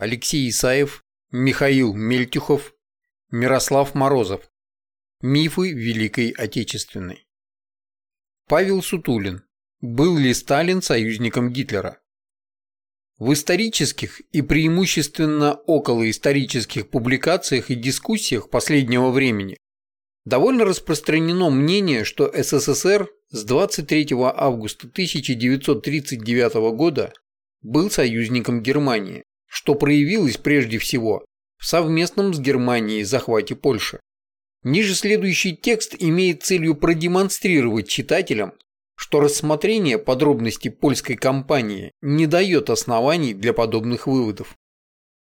Алексей Исаев, Михаил Мельтюхов, Мирослав Морозов. Мифы Великой Отечественной. Павел Сутулин. Был ли Сталин союзником Гитлера? В исторических и преимущественно околоисторических публикациях и дискуссиях последнего времени довольно распространено мнение, что СССР с 23 августа 1939 года был союзником Германии, что проявилось прежде всего в совместном с Германией захвате Польши. Ниже следующий текст имеет целью продемонстрировать читателям, что рассмотрение подробностей польской кампании не дает оснований для подобных выводов.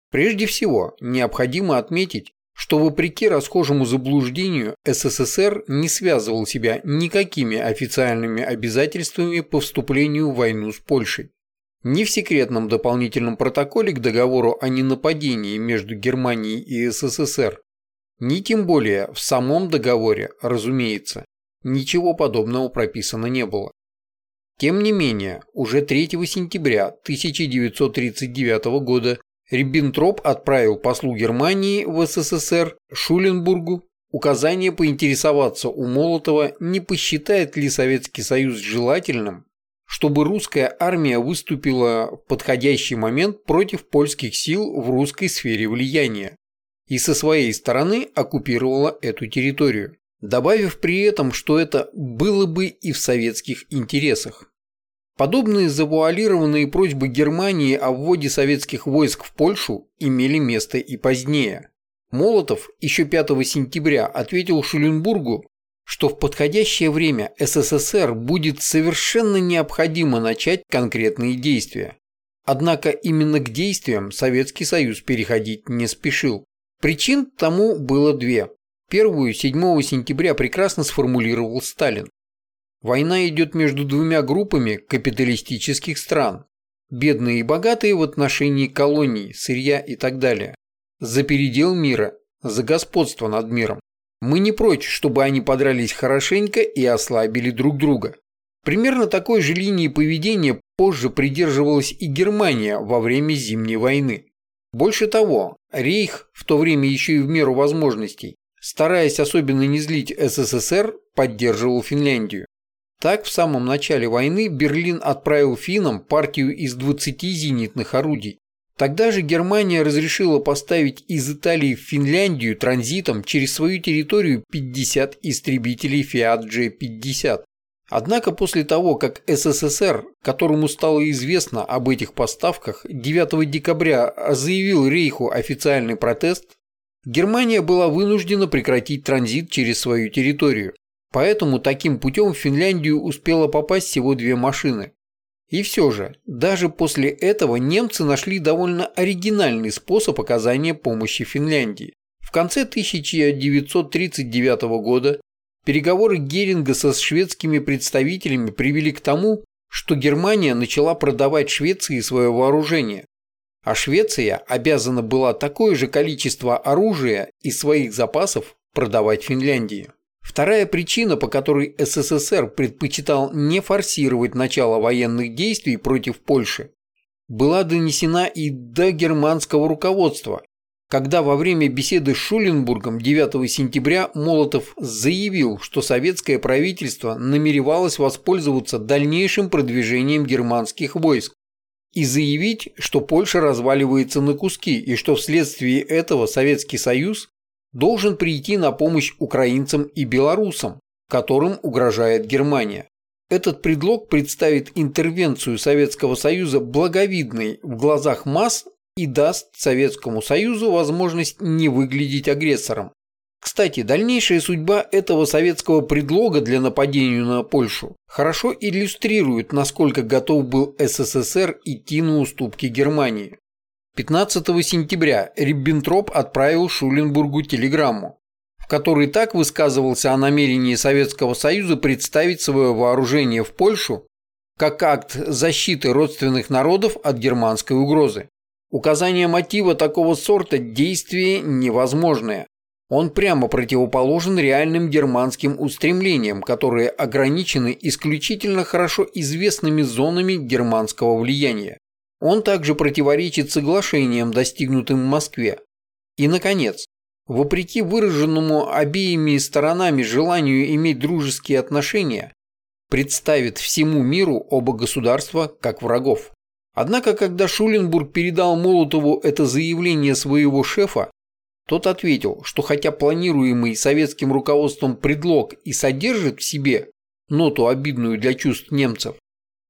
Прежде всего, необходимо отметить, что вопреки расхожему заблуждению СССР не связывал себя никакими официальными обязательствами по вступлению в войну с Польшей. Ни в секретном дополнительном протоколе к договору о ненападении между Германией и СССР, ни тем более в самом договоре, разумеется, ничего подобного прописано не было. Тем не менее, уже 3 сентября 1939 года Риббентроп отправил послу Германии в СССР Шуленбургу указание поинтересоваться у Молотова, не посчитает ли Советский Союз желательным, чтобы русская армия выступила в подходящий момент против польских сил в русской сфере влияния и со своей стороны оккупировала эту территорию, добавив при этом, что это было бы и в советских интересах. Подобные завуалированные просьбы Германии о вводе советских войск в Польшу имели место и позднее. Молотов еще 5 сентября ответил Шуленбургу, что в подходящее время СССР будет совершенно необходимо начать конкретные действия. Однако именно к действиям Советский Союз переходить не спешил. Причин тому было две. Первую 7 сентября прекрасно сформулировал Сталин. Война идет между двумя группами капиталистических стран. Бедные и богатые в отношении колоний, сырья и так далее. За передел мира, за господство над миром. Мы не прочь, чтобы они подрались хорошенько и ослабили друг друга. Примерно такой же линии поведения позже придерживалась и Германия во время Зимней войны. Больше того, Рейх, в то время еще и в меру возможностей, стараясь особенно не злить СССР, поддерживал Финляндию. Так, в самом начале войны Берлин отправил финнам партию из 20 зенитных орудий. Тогда же Германия разрешила поставить из Италии в Финляндию транзитом через свою территорию 50 истребителей Fiat J-50. Однако после того, как СССР, которому стало известно об этих поставках, 9 декабря заявил Рейху официальный протест, Германия была вынуждена прекратить транзит через свою территорию. Поэтому таким путем в Финляндию успело попасть всего две машины. И все же, даже после этого немцы нашли довольно оригинальный способ оказания помощи Финляндии. В конце 1939 года переговоры Геринга со шведскими представителями привели к тому, что Германия начала продавать Швеции свое вооружение, а Швеция обязана была такое же количество оружия и своих запасов продавать Финляндии. Вторая причина, по которой СССР предпочитал не форсировать начало военных действий против Польши, была донесена и до германского руководства, когда во время беседы с Шуленбургом 9 сентября Молотов заявил, что советское правительство намеревалось воспользоваться дальнейшим продвижением германских войск и заявить, что Польша разваливается на куски и что вследствие этого Советский Союз должен прийти на помощь украинцам и белорусам, которым угрожает Германия. Этот предлог представит интервенцию Советского Союза благовидной в глазах масс и даст Советскому Союзу возможность не выглядеть агрессором. Кстати, дальнейшая судьба этого советского предлога для нападения на Польшу хорошо иллюстрирует, насколько готов был СССР идти на уступки Германии. 15 сентября Риббентроп отправил Шуленбургу телеграмму, в которой так высказывался о намерении Советского Союза представить свое вооружение в Польшу как акт защиты родственных народов от германской угрозы. Указание мотива такого сорта – действие невозможное. Он прямо противоположен реальным германским устремлениям, которые ограничены исключительно хорошо известными зонами германского влияния. Он также противоречит соглашениям, достигнутым в Москве. И, наконец, вопреки выраженному обеими сторонами желанию иметь дружеские отношения, представит всему миру оба государства как врагов. Однако, когда Шуленбург передал Молотову это заявление своего шефа, тот ответил, что хотя планируемый советским руководством предлог и содержит в себе ноту обидную для чувств немцев,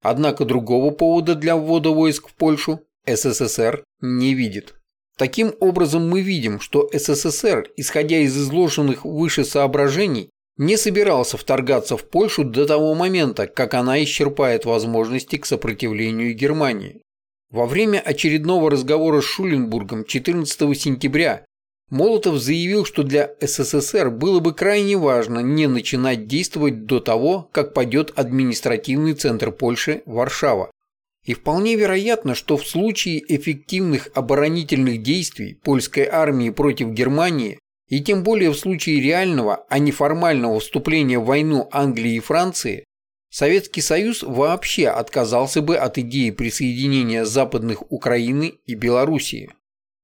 однако другого повода для ввода войск в Польшу СССР не видит. Таким образом мы видим, что СССР, исходя из изложенных выше соображений, не собирался вторгаться в Польшу до того момента, как она исчерпает возможности к сопротивлению Германии. Во время очередного разговора с Шуленбургом 14 сентября Молотов заявил, что для СССР было бы крайне важно не начинать действовать до того, как пойдет административный центр Польши – Варшава. И вполне вероятно, что в случае эффективных оборонительных действий польской армии против Германии и тем более в случае реального, а не формального вступления в войну Англии и Франции, Советский Союз вообще отказался бы от идеи присоединения западных Украины и Белоруссии.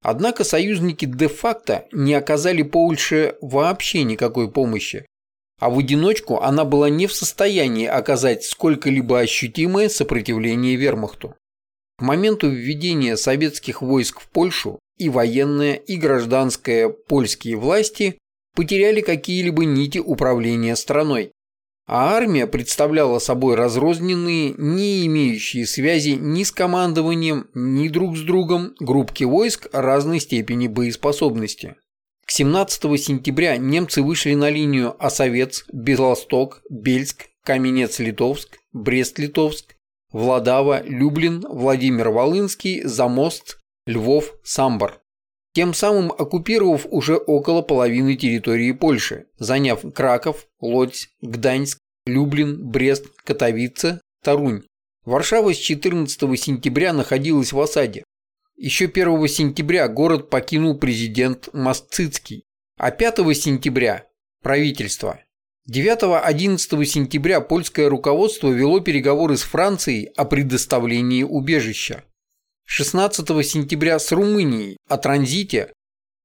Однако союзники де-факто не оказали Польше вообще никакой помощи, а в одиночку она была не в состоянии оказать сколько-либо ощутимое сопротивление вермахту. К моменту введения советских войск в Польшу и военная, и гражданская польские власти потеряли какие-либо нити управления страной, а армия представляла собой разрозненные, не имеющие связи ни с командованием, ни друг с другом группки войск разной степени боеспособности. К 17 сентября немцы вышли на линию Осовец, Белосток, Бельск, Каменец-Литовск, Брест-Литовск, Владава, Люблин, Владимир-Волынский, Замост, Львов, Самбор. Тем самым оккупировав уже около половины территории Польши, заняв Краков, Лодзь, Гданьск, Люблин, Брест, Катовице, Тарунь. Варшава с 14 сентября находилась в осаде. Еще 1 сентября город покинул президент Масцицкий, а 5 сентября – правительство. 9-11 сентября польское руководство вело переговоры с Францией о предоставлении убежища. 16 сентября с Румынией о транзите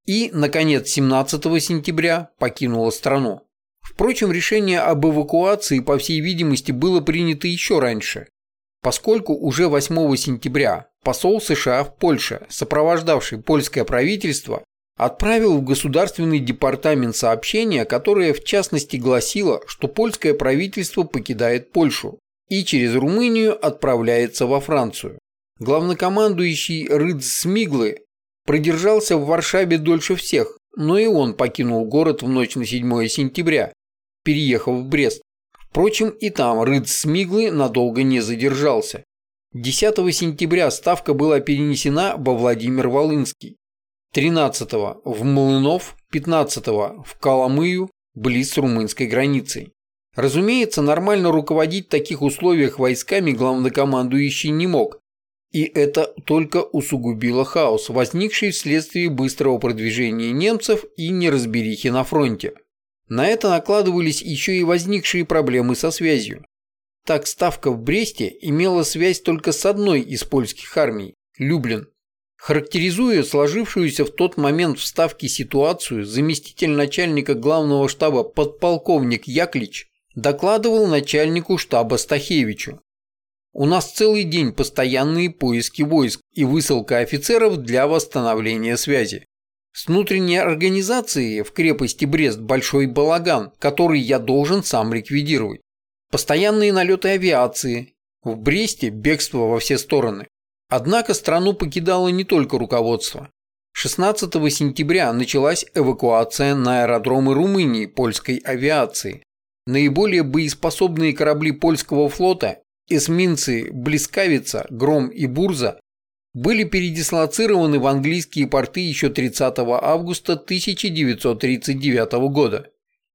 и, наконец, 17 сентября покинула страну. Впрочем, решение об эвакуации, по всей видимости, было принято еще раньше, поскольку уже 8 сентября посол США в Польше, сопровождавший польское правительство, отправил в Государственный департамент сообщение, которое в частности гласило, что польское правительство покидает Польшу и через Румынию отправляется во Францию. Главнокомандующий Рыдз Смиглы продержался в Варшаве дольше всех, но и он покинул город в ночь на 7 сентября, переехав в Брест. Впрочем, и там Рыдз Смиглы надолго не задержался. 10 сентября ставка была перенесена во Владимир-Волынский, 13 в Млынов, 15 в Коломыю, близ румынской границы. Разумеется, нормально руководить в таких условиях войсками главнокомандующий не мог, и это только усугубило хаос, возникший вследствие быстрого продвижения немцев и неразберихи на фронте. На это накладывались еще и возникшие проблемы со связью. Так Ставка в Бресте имела связь только с одной из польских армий – Люблин. Характеризуя сложившуюся в тот момент в Ставке ситуацию, заместитель начальника главного штаба подполковник Яклич докладывал начальнику штаба Стахевичу. У нас целый день постоянные поиски войск и высылка офицеров для восстановления связи. С внутренней организацией в крепости Брест большой балаган, который я должен сам ликвидировать. Постоянные налеты авиации. В Бресте бегство во все стороны. Однако страну покидало не только руководство. 16 сентября началась эвакуация на аэродромы Румынии польской авиации. Наиболее боеспособные корабли польского флота, эсминцы Блискавица, Гром и Бурза, были передислоцированы в английские порты еще 30 августа 1939 года.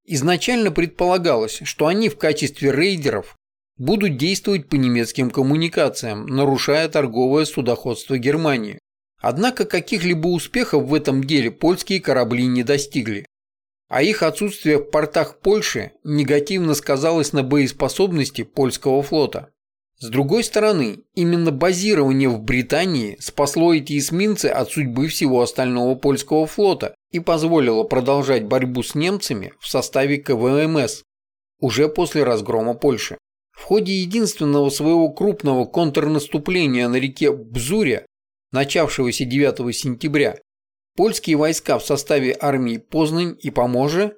Изначально предполагалось, что они в качестве рейдеров будут действовать по немецким коммуникациям, нарушая торговое судоходство Германии. Однако каких-либо успехов в этом деле польские корабли не достигли. А их отсутствие в портах Польши негативно сказалось на боеспособности польского флота. С другой стороны, именно базирование в Британии спасло эти эсминцы от судьбы всего остального польского флота и позволило продолжать борьбу с немцами в составе КВМС уже после разгрома Польши. В ходе единственного своего крупного контрнаступления на реке Бзуря, начавшегося 9 сентября, польские войска в составе армии Познань и Поможа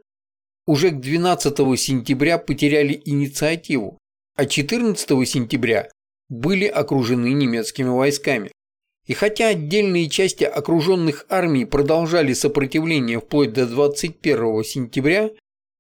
уже к 12 сентября потеряли инициативу, а 14 сентября были окружены немецкими войсками. И хотя отдельные части окруженных армий продолжали сопротивление вплоть до 21 сентября,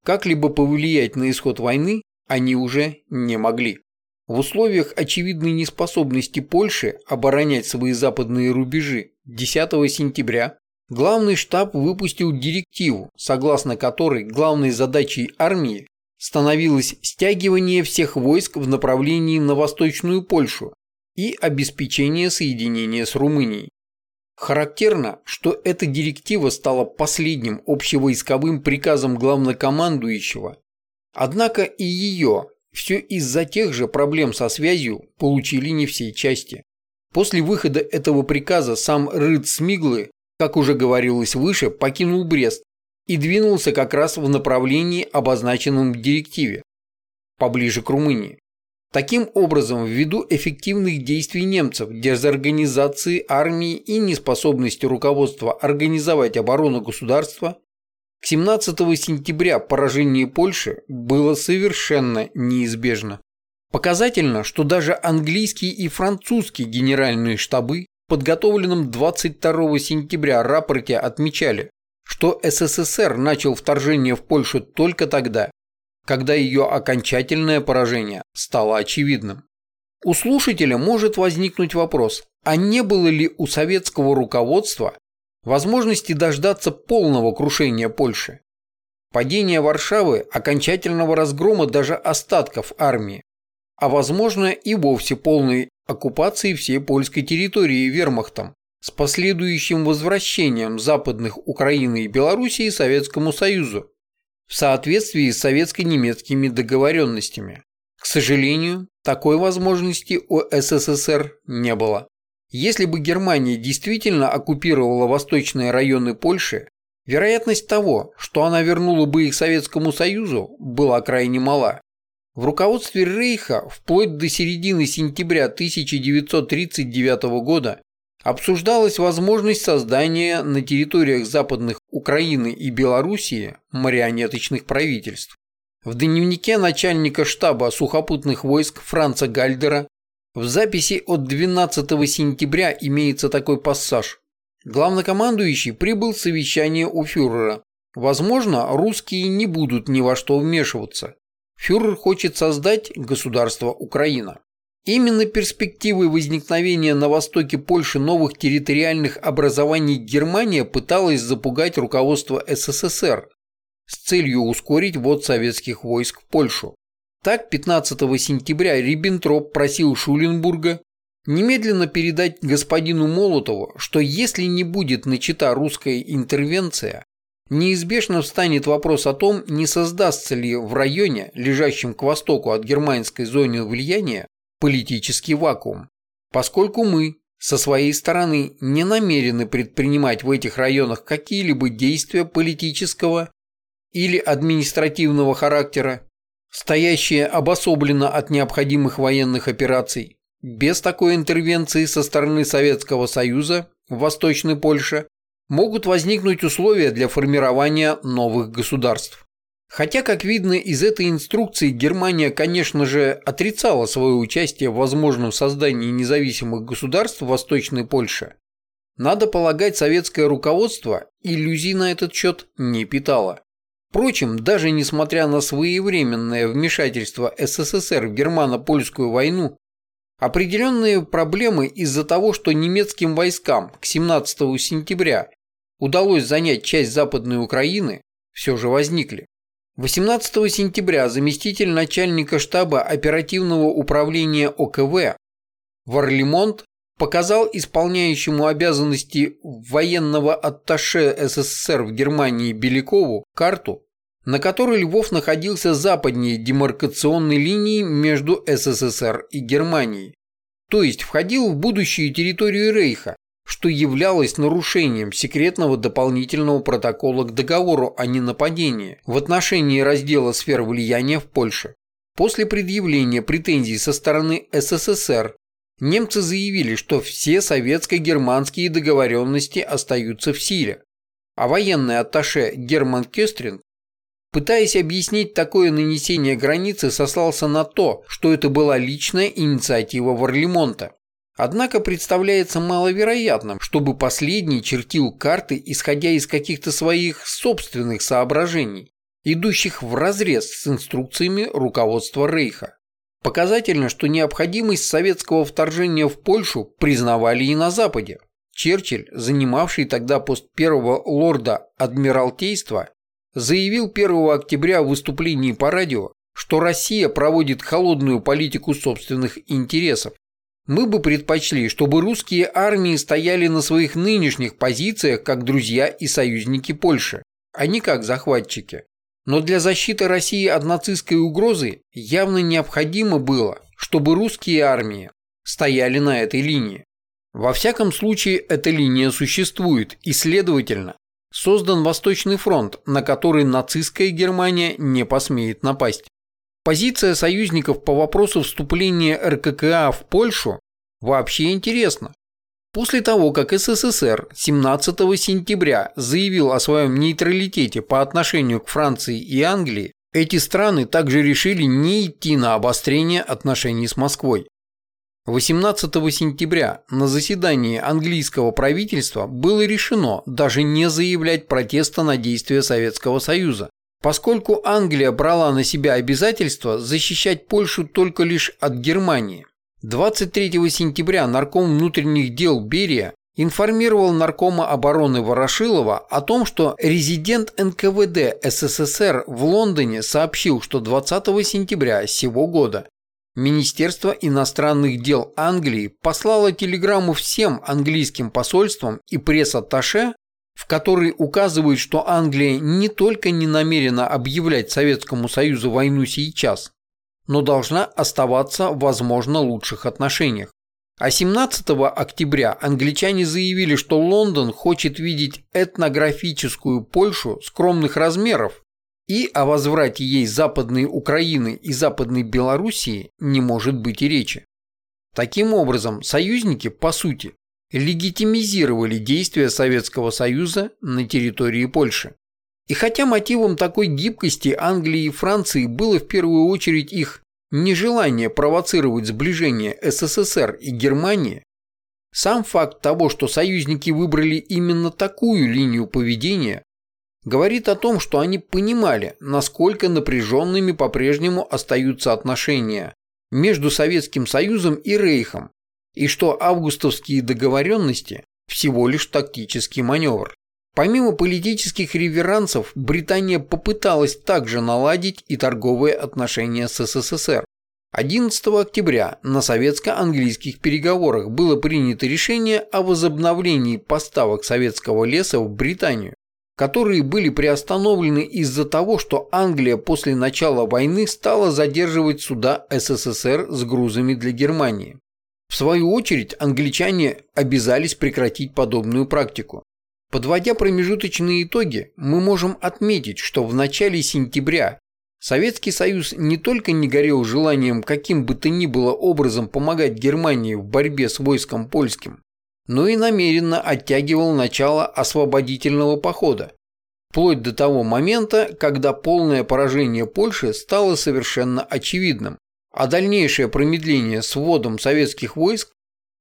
как-либо повлиять на исход войны они уже не могли. В условиях очевидной неспособности Польши оборонять свои западные рубежи 10 сентября главный штаб выпустил директиву, согласно которой главной задачей армии становилось стягивание всех войск в направлении на Восточную Польшу и обеспечение соединения с Румынией. Характерно, что эта директива стала последним общевойсковым приказом главнокомандующего, однако и ее, все из-за тех же проблем со связью, получили не все части. После выхода этого приказа сам Рыд Смиглы, как уже говорилось выше, покинул Брест и двинулся как раз в направлении, обозначенном в директиве, поближе к Румынии. Таким образом, ввиду эффективных действий немцев, дезорганизации армии и неспособности руководства организовать оборону государства, к 17 сентября поражение Польши было совершенно неизбежно. Показательно, что даже английские и французские генеральные штабы в подготовленном 22 сентября рапорте отмечали, что СССР начал вторжение в Польшу только тогда, когда ее окончательное поражение стало очевидным. У слушателя может возникнуть вопрос, а не было ли у советского руководства возможности дождаться полного крушения Польши? Падение Варшавы, окончательного разгрома даже остатков армии, а возможно и вовсе полной оккупации всей польской территории вермахтом, с последующим возвращением западных Украины и Белоруссии Советскому Союзу в соответствии с советско-немецкими договоренностями. К сожалению, такой возможности у СССР не было. Если бы Германия действительно оккупировала восточные районы Польши, вероятность того, что она вернула бы их Советскому Союзу, была крайне мала. В руководстве Рейха вплоть до середины сентября 1939 года обсуждалась возможность создания на территориях западных Украины и Белоруссии марионеточных правительств. В дневнике начальника штаба сухопутных войск Франца Гальдера в записи от 12 сентября имеется такой пассаж. Главнокомандующий прибыл в совещание у фюрера. Возможно, русские не будут ни во что вмешиваться. Фюрер хочет создать государство Украина. Именно перспективой возникновения на востоке Польши новых территориальных образований Германия пыталась запугать руководство СССР с целью ускорить ввод советских войск в Польшу. Так, 15 сентября Риббентроп просил Шуленбурга немедленно передать господину Молотову, что если не будет начата русская интервенция, неизбежно встанет вопрос о том, не создастся ли в районе, лежащем к востоку от германской зоны влияния, политический вакуум, поскольку мы со своей стороны не намерены предпринимать в этих районах какие-либо действия политического или административного характера, стоящие обособленно от необходимых военных операций. Без такой интервенции со стороны Советского Союза в Восточной Польше могут возникнуть условия для формирования новых государств. Хотя, как видно из этой инструкции, Германия, конечно же, отрицала свое участие в возможном создании независимых государств в Восточной Польше, надо полагать, советское руководство иллюзий на этот счет не питало. Впрочем, даже несмотря на своевременное вмешательство СССР в германо-польскую войну, определенные проблемы из-за того, что немецким войскам к 17 сентября удалось занять часть Западной Украины, все же возникли. 18 сентября заместитель начальника штаба оперативного управления ОКВ Варлимонт показал исполняющему обязанности военного атташе СССР в Германии Белякову карту, на которой Львов находился западнее демаркационной линии между СССР и Германией, то есть входил в будущую территорию Рейха, что являлось нарушением секретного дополнительного протокола к договору о ненападении в отношении раздела сфер влияния в Польше. После предъявления претензий со стороны СССР немцы заявили, что все советско-германские договоренности остаются в силе, а военный атташе Герман Кестрин, пытаясь объяснить такое нанесение границы, сослался на то, что это была личная инициатива Варлемонта. Однако представляется маловероятным, чтобы последний чертил карты, исходя из каких-то своих собственных соображений, идущих вразрез с инструкциями руководства Рейха. Показательно, что необходимость советского вторжения в Польшу признавали и на Западе. Черчилль, занимавший тогда пост первого лорда Адмиралтейства, заявил 1 октября в выступлении по радио, что Россия проводит холодную политику собственных интересов. Мы бы предпочли, чтобы русские армии стояли на своих нынешних позициях как друзья и союзники Польши, а не как захватчики. Но для защиты России от нацистской угрозы явно необходимо было, чтобы русские армии стояли на этой линии. Во всяком случае, эта линия существует, и, следовательно, создан Восточный фронт, на который нацистская Германия не посмеет напасть. Позиция союзников по вопросу вступления РККА в Польшу вообще интересна. После того, как СССР 17 сентября заявил о своем нейтралитете по отношению к Франции и Англии, эти страны также решили не идти на обострение отношений с Москвой. 18 сентября на заседании английского правительства было решено даже не заявлять протеста на действия Советского Союза, поскольку Англия брала на себя обязательство защищать Польшу только лишь от Германии. 23 сентября нарком внутренних дел Берия информировал наркома обороны Ворошилова о том, что резидент НКВД СССР в Лондоне сообщил, что 20 сентября сего года Министерство иностранных дел Англии послало телеграмму всем английским посольствам и пресс-атташе, в которой указывает, что Англия не только не намерена объявлять Советскому Союзу войну сейчас, но должна оставаться, возможно, лучших отношениях. А 17 октября англичане заявили, что Лондон хочет видеть этнографическую Польшу скромных размеров, и о возврате ей Западной Украины и Западной Белоруссии не может быть и речи. Таким образом, союзники, по сути, легитимизировали действия Советского Союза на территории Польши. И хотя мотивом такой гибкости Англии и Франции было в первую очередь их нежелание провоцировать сближение СССР и Германии, сам факт того, что союзники выбрали именно такую линию поведения, говорит о том, что они понимали, насколько напряженными по-прежнему остаются отношения между Советским Союзом и Рейхом, и что августовские договоренности – всего лишь тактический маневр. Помимо политических реверансов, Британия попыталась также наладить и торговые отношения с СССР. 11 октября на советско-английских переговорах было принято решение о возобновлении поставок советского леса в Британию которые были приостановлены из-за того, что Англия после начала войны стала задерживать суда СССР с грузами для Германии. В свою очередь англичане обязались прекратить подобную практику. Подводя промежуточные итоги, мы можем отметить, что в начале сентября Советский Союз не только не горел желанием каким бы то ни было образом помогать Германии в борьбе с войском польским, но и намеренно оттягивал начало освободительного похода, вплоть до того момента, когда полное поражение Польши стало совершенно очевидным, а дальнейшее промедление с вводом советских войск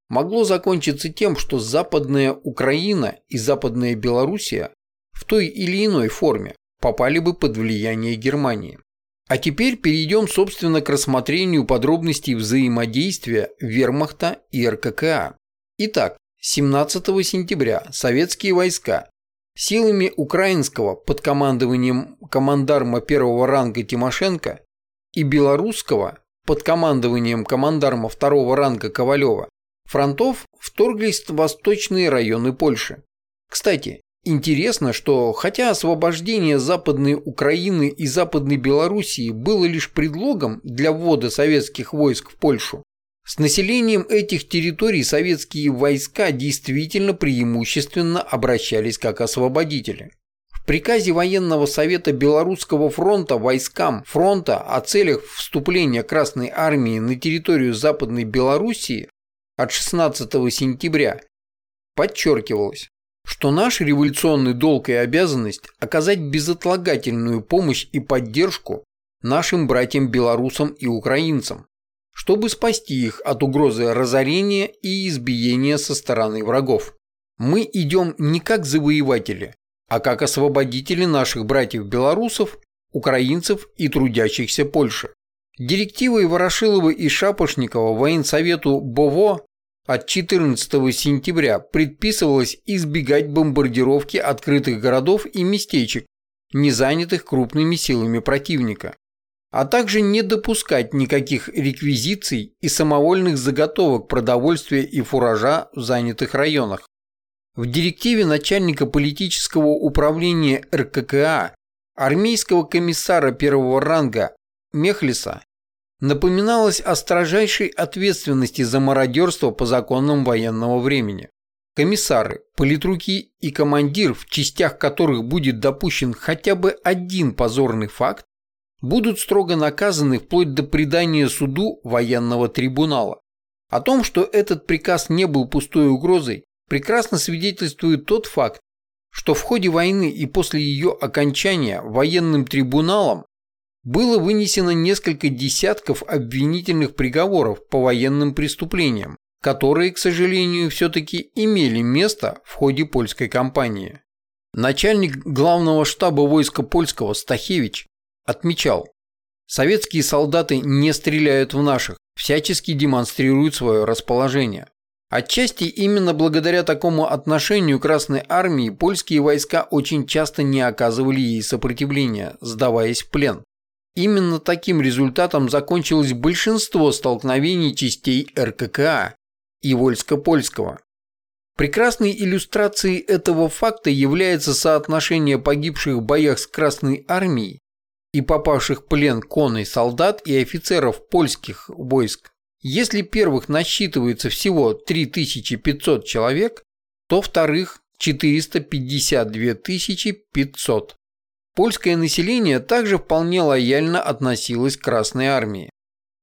могло закончиться тем, что Западная Украина и Западная Белоруссия в той или иной форме попали бы под влияние Германии. А теперь перейдем, собственно, к рассмотрению подробностей взаимодействия Вермахта и РККА. Итак, 17 сентября советские войска силами украинского под командованием командарма первого ранга Тимошенко и белорусского под командованием командарма второго ранга Ковалева фронтов вторглись в восточные районы Польши. Кстати, Интересно, что хотя освобождение Западной Украины и Западной Белоруссии было лишь предлогом для ввода советских войск в Польшу, с населением этих территорий советские войска действительно преимущественно обращались как освободители. Приказе военного совета Белорусского фронта войскам фронта о целях вступления Красной армии на территорию Западной Белоруссии от 16 сентября подчеркивалось, что наш революционный долг и обязанность оказать безотлагательную помощь и поддержку нашим братьям-белорусам и украинцам, чтобы спасти их от угрозы разорения и избиения со стороны врагов. Мы идем не как завоеватели, а как освободители наших братьев-белорусов, украинцев и трудящихся Польши. Директивой Ворошилова и Шапошникова военсовету БОВО от 14 сентября предписывалось избегать бомбардировки открытых городов и местечек, не занятых крупными силами противника, а также не допускать никаких реквизиций и самовольных заготовок продовольствия и фуража в занятых районах. В директиве начальника политического управления РККА армейского комиссара первого ранга Мехлиса напоминалось о строжайшей ответственности за мародерство по законам военного времени. Комиссары, политруки и командир, в частях которых будет допущен хотя бы один позорный факт, будут строго наказаны вплоть до предания суду военного трибунала. О том, что этот приказ не был пустой угрозой, прекрасно свидетельствует тот факт, что в ходе войны и после ее окончания военным трибуналом было вынесено несколько десятков обвинительных приговоров по военным преступлениям, которые, к сожалению, все-таки имели место в ходе польской кампании. Начальник главного штаба войска польского Стахевич отмечал, советские солдаты не стреляют в наших, всячески демонстрируют свое расположение. Отчасти именно благодаря такому отношению Красной Армии польские войска очень часто не оказывали ей сопротивления, сдаваясь в плен. Именно таким результатом закончилось большинство столкновений частей РККА и Вольско-Польского. Прекрасной иллюстрацией этого факта является соотношение погибших в боях с Красной Армией и попавших в плен конный солдат и офицеров польских войск если первых насчитывается всего 3500 человек, то вторых 452 500. Польское население также вполне лояльно относилось к Красной Армии.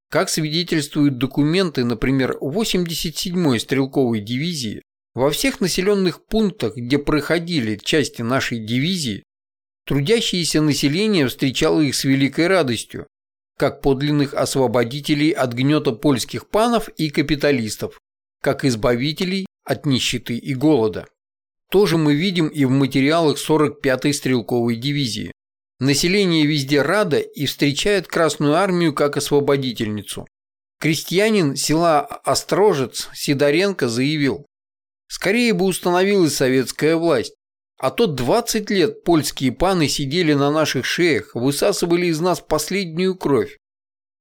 Как свидетельствуют документы, например, 87-й стрелковой дивизии, во всех населенных пунктах, где проходили части нашей дивизии, трудящееся население встречало их с великой радостью, как подлинных освободителей от гнета польских панов и капиталистов, как избавителей от нищеты и голода. То же мы видим и в материалах 45-й стрелковой дивизии. Население везде радо и встречает Красную армию как освободительницу. Крестьянин села Острожец Сидоренко заявил, «Скорее бы установилась советская власть, а то 20 лет польские паны сидели на наших шеях, высасывали из нас последнюю кровь.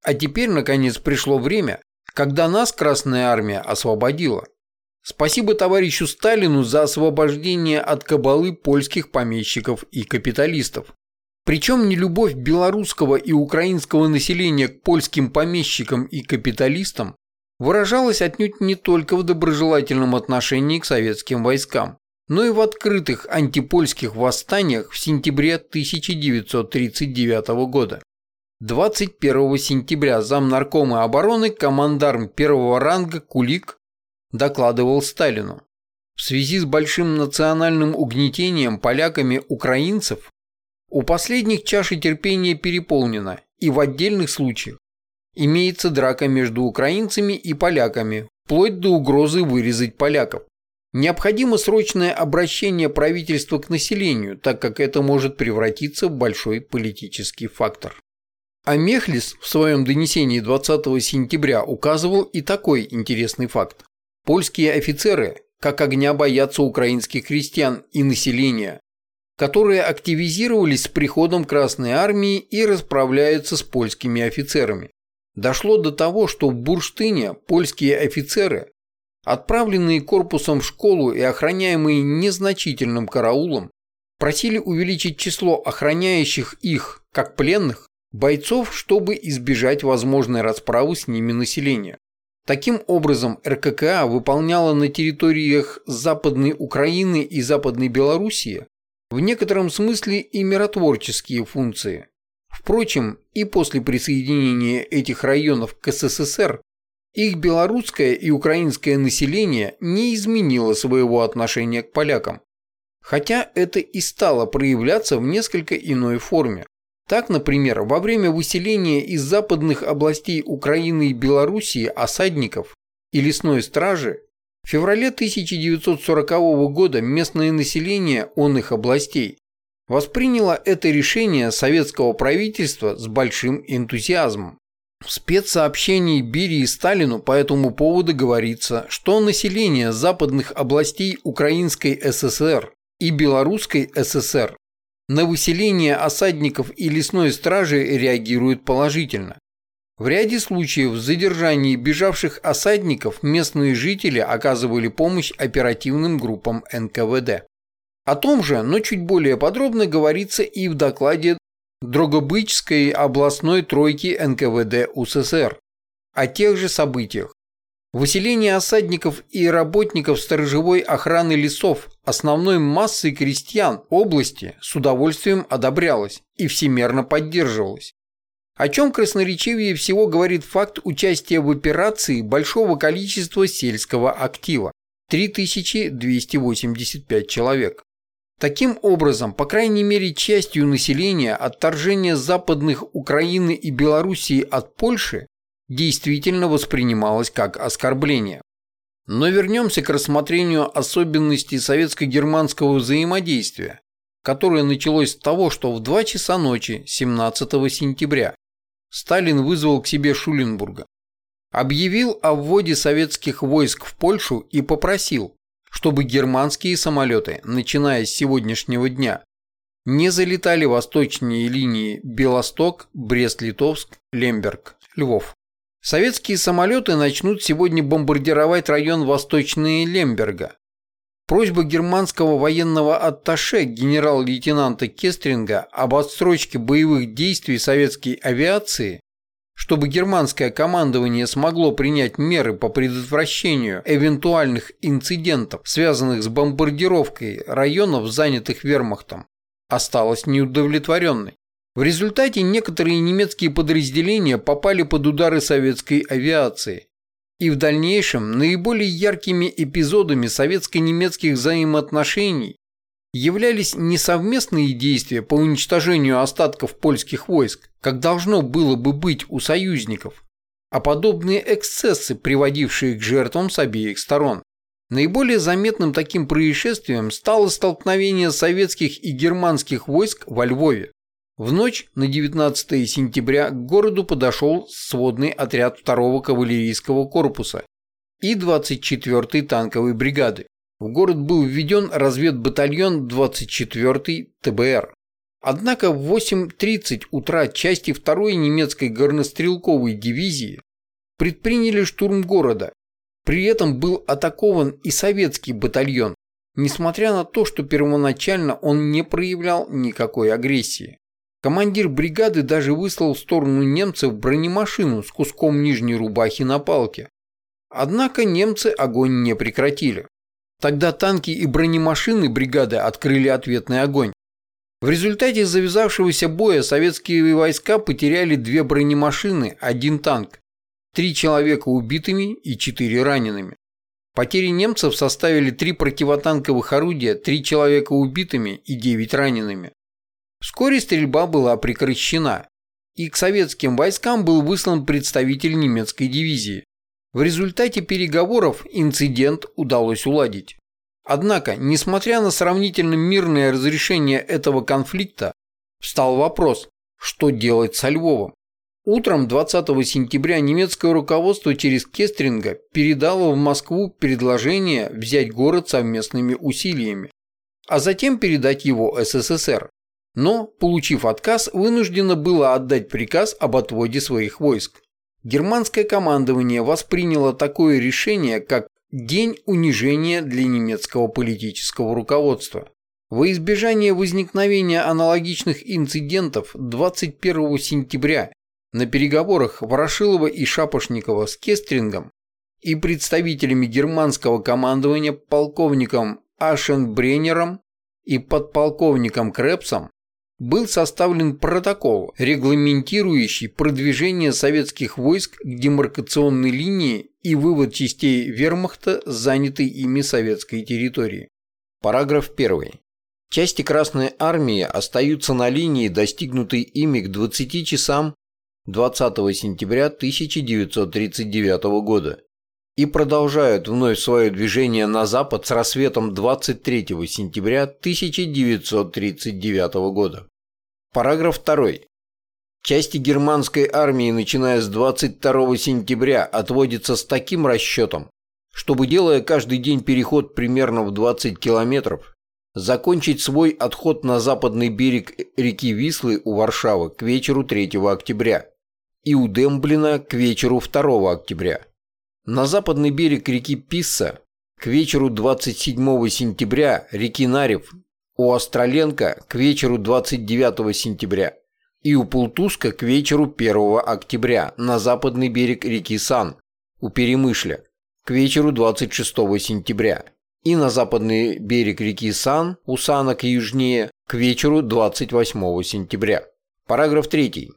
А теперь, наконец, пришло время, когда нас Красная Армия освободила. Спасибо товарищу Сталину за освобождение от кабалы польских помещиков и капиталистов. Причем нелюбовь белорусского и украинского населения к польским помещикам и капиталистам выражалась отнюдь не только в доброжелательном отношении к советским войскам но и в открытых антипольских восстаниях в сентябре 1939 года. 21 сентября замнаркома обороны командарм первого ранга Кулик докладывал Сталину. В связи с большим национальным угнетением поляками украинцев у последних чаша терпения переполнена и в отдельных случаях имеется драка между украинцами и поляками, вплоть до угрозы вырезать поляков. Необходимо срочное обращение правительства к населению, так как это может превратиться в большой политический фактор. А Мехлис в своем донесении 20 сентября указывал и такой интересный факт. Польские офицеры, как огня боятся украинских крестьян и населения, которые активизировались с приходом Красной Армии и расправляются с польскими офицерами. Дошло до того, что в Бурштыне польские офицеры отправленные корпусом в школу и охраняемые незначительным караулом, просили увеличить число охраняющих их, как пленных, бойцов, чтобы избежать возможной расправы с ними населения. Таким образом, РККА выполняла на территориях Западной Украины и Западной Белоруссии в некотором смысле и миротворческие функции. Впрочем, и после присоединения этих районов к СССР их белорусское и украинское население не изменило своего отношения к полякам, хотя это и стало проявляться в несколько иной форме. Так, например, во время выселения из западных областей Украины и Белоруссии осадников и лесной стражи в феврале 1940 года местное население он их областей восприняло это решение советского правительства с большим энтузиазмом. В спецсообщении Берии Сталину по этому поводу говорится, что население западных областей Украинской ССР и Белорусской ССР на выселение осадников и лесной стражи реагирует положительно. В ряде случаев в задержании бежавших осадников местные жители оказывали помощь оперативным группам НКВД. О том же, но чуть более подробно говорится и в докладе Дрогобычской областной тройки НКВД УССР о тех же событиях. Выселение осадников и работников сторожевой охраны лесов основной массой крестьян области с удовольствием одобрялось и всемерно поддерживалось. О чем красноречивее всего говорит факт участия в операции большого количества сельского актива – 3285 человек. Таким образом, по крайней мере частью населения отторжение западных Украины и Белоруссии от Польши действительно воспринималось как оскорбление. Но вернемся к рассмотрению особенностей советско-германского взаимодействия, которое началось с того, что в 2 часа ночи 17 сентября Сталин вызвал к себе Шуленбурга, объявил о вводе советских войск в Польшу и попросил, чтобы германские самолеты, начиная с сегодняшнего дня, не залетали восточные линии Белосток, Брест-Литовск, Лемберг, Львов. Советские самолеты начнут сегодня бомбардировать район Восточные Лемберга. Просьба германского военного атташе генерал-лейтенанта Кестринга об отсрочке боевых действий советской авиации, чтобы германское командование смогло принять меры по предотвращению эвентуальных инцидентов, связанных с бомбардировкой районов, занятых вермахтом, осталась неудовлетворенной. В результате некоторые немецкие подразделения попали под удары советской авиации. И в дальнейшем наиболее яркими эпизодами советско-немецких взаимоотношений являлись не совместные действия по уничтожению остатков польских войск, как должно было бы быть у союзников, а подобные эксцессы, приводившие к жертвам с обеих сторон. Наиболее заметным таким происшествием стало столкновение советских и германских войск во Львове. В ночь на 19 сентября к городу подошел сводный отряд 2-го кавалерийского корпуса и 24-й танковой бригады. В город был введен разведбатальон 24-й ТБР. Однако в 8.30 утра части 2-й немецкой горнострелковой дивизии предприняли штурм города. При этом был атакован и советский батальон, несмотря на то, что первоначально он не проявлял никакой агрессии. Командир бригады даже выслал в сторону немцев бронемашину с куском нижней рубахи на палке. Однако немцы огонь не прекратили. Тогда танки и бронемашины бригады открыли ответный огонь. В результате завязавшегося боя советские войска потеряли две бронемашины, один танк, три человека убитыми и четыре ранеными. Потери немцев составили три противотанковых орудия, три человека убитыми и девять ранеными. Вскоре стрельба была прекращена, и к советским войскам был выслан представитель немецкой дивизии. В результате переговоров инцидент удалось уладить. Однако, несмотря на сравнительно мирное разрешение этого конфликта, встал вопрос, что делать со Львовом. Утром 20 сентября немецкое руководство через Кестринга передало в Москву предложение взять город совместными усилиями, а затем передать его СССР но, получив отказ, вынуждено было отдать приказ об отводе своих войск. Германское командование восприняло такое решение как День унижения для немецкого политического руководства. Во избежание возникновения аналогичных инцидентов 21 сентября на переговорах Ворошилова и Шапошникова с Кестрингом и представителями германского командования полковником Ашенбреннером и подполковником Крепсом был составлен протокол, регламентирующий продвижение советских войск к демаркационной линии и вывод частей вермахта с занятой ими советской территории. Параграф 1. Части Красной Армии остаются на линии, достигнутой ими к 20 часам 20 сентября 1939 года и продолжают вновь свое движение на запад с рассветом 23 сентября 1939 года. Параграф 2. Части германской армии, начиная с 22 сентября, отводятся с таким расчетом, чтобы, делая каждый день переход примерно в 20 километров, закончить свой отход на западный берег реки Вислы у Варшавы к вечеру 3 октября и у Демблина к вечеру 2 октября. На западный берег реки Писса к вечеру 27 сентября реки Нарев, у Остроленко к вечеру 29 сентября и у Пултуска к вечеру 1 октября на западный берег реки Сан, у Перемышля, к вечеру 26 сентября и на западный берег реки Сан, у Санок южнее, к вечеру 28 сентября. Параграф 3.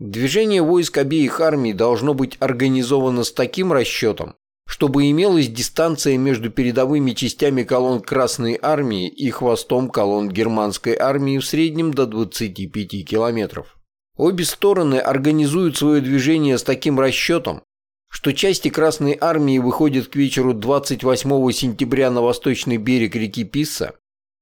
Движение войск обеих армий должно быть организовано с таким расчетом, чтобы имелась дистанция между передовыми частями колонн Красной армии и хвостом колонн Германской армии в среднем до 25 километров. Обе стороны организуют свое движение с таким расчетом, что части Красной армии выходят к вечеру 28 сентября на восточный берег реки Писса,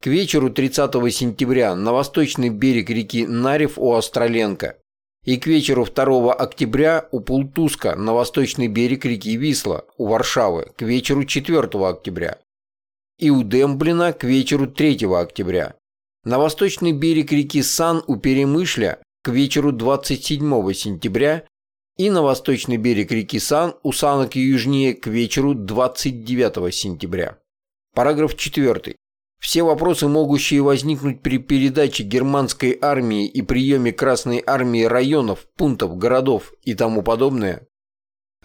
к вечеру 30 сентября на восточный берег реки Нарев у Остроленко и к вечеру 2 октября у Пултуска на восточный берег реки Висла, у Варшавы, к вечеру 4 октября, и у Демблина к вечеру 3 октября, на восточный берег реки Сан у Перемышля к вечеру 27 сентября и на восточный берег реки Сан у Санок южнее к вечеру 29 сентября. Параграф 4. Все вопросы, могущие возникнуть при передаче германской армии и приеме Красной армии районов, пунктов, городов и тому подобное,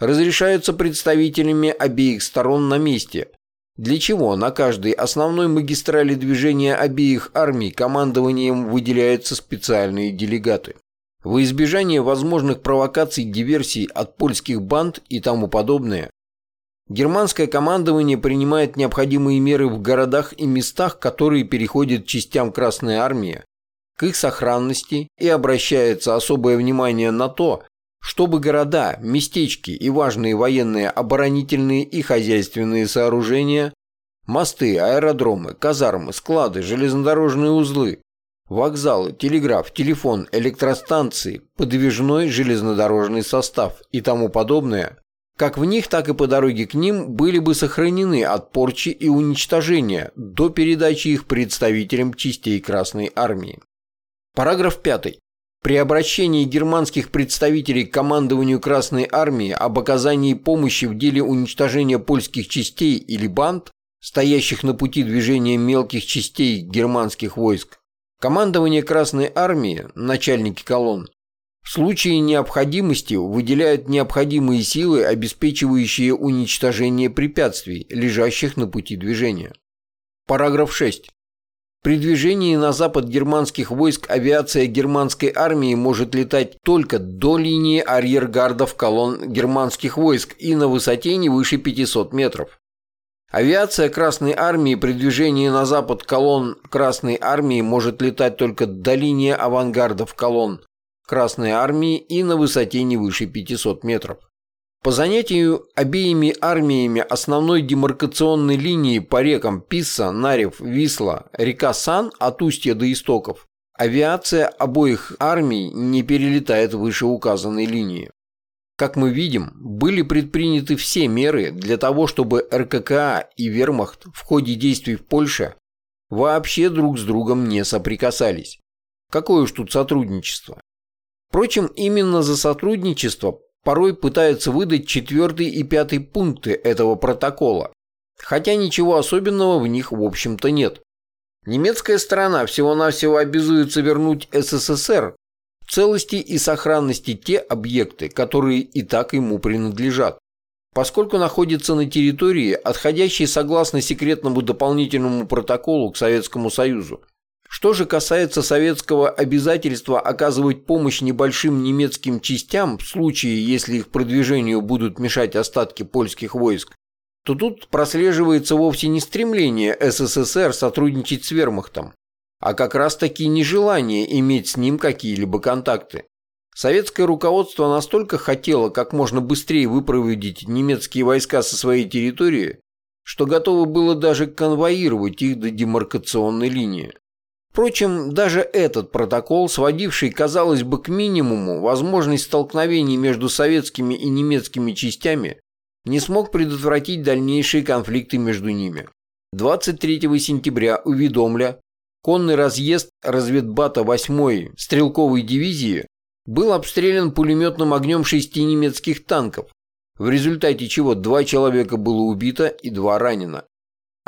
разрешаются представителями обеих сторон на месте, для чего на каждой основной магистрали движения обеих армий командованием выделяются специальные делегаты. Во избежание возможных провокаций, диверсий от польских банд и тому подобное, Германское командование принимает необходимые меры в городах и местах, которые переходят частям Красной Армии, к их сохранности и обращается особое внимание на то, чтобы города, местечки и важные военные, оборонительные и хозяйственные сооружения, мосты, аэродромы, казармы, склады, железнодорожные узлы, вокзалы, телеграф, телефон, электростанции, подвижной железнодорожный состав и тому подобное как в них, так и по дороге к ним были бы сохранены от порчи и уничтожения до передачи их представителям частей Красной Армии. Параграф 5. При обращении германских представителей к командованию Красной Армии об оказании помощи в деле уничтожения польских частей или банд, стоящих на пути движения мелких частей германских войск, командование Красной Армии, начальники колонн, в случае необходимости выделяют необходимые силы, обеспечивающие уничтожение препятствий, лежащих на пути движения. Параграф 6. При движении на запад германских войск авиация германской армии может летать только до линии арьергардов колонн германских войск и на высоте не выше 500 метров. Авиация Красной Армии при движении на запад колонн Красной Армии может летать только до линии авангардов колонн Красной Армии и на высоте не выше 500 метров. По занятию обеими армиями основной демаркационной линии по рекам Писса, Нарев, Висла, река Сан от устья до истоков, авиация обоих армий не перелетает выше указанной линии. Как мы видим, были предприняты все меры для того, чтобы РККА и Вермахт в ходе действий в Польше вообще друг с другом не соприкасались. Какое уж тут сотрудничество. Впрочем, именно за сотрудничество порой пытаются выдать четвертый и пятый пункты этого протокола, хотя ничего особенного в них в общем-то нет. Немецкая сторона всего-навсего обязуется вернуть СССР в целости и сохранности те объекты, которые и так ему принадлежат, поскольку находятся на территории, отходящей согласно секретному дополнительному протоколу к Советскому Союзу. Что же касается советского обязательства оказывать помощь небольшим немецким частям в случае, если их продвижению будут мешать остатки польских войск, то тут прослеживается вовсе не стремление СССР сотрудничать с вермахтом, а как раз-таки нежелание иметь с ним какие-либо контакты. Советское руководство настолько хотело как можно быстрее выпроводить немецкие войска со своей территории, что готово было даже конвоировать их до демаркационной линии. Впрочем, даже этот протокол, сводивший, казалось бы, к минимуму возможность столкновений между советскими и немецкими частями, не смог предотвратить дальнейшие конфликты между ними. 23 сентября у Ведомля конный разъезд разведбата 8-й стрелковой дивизии был обстрелян пулеметным огнем шести немецких танков, в результате чего два человека было убито и два ранено.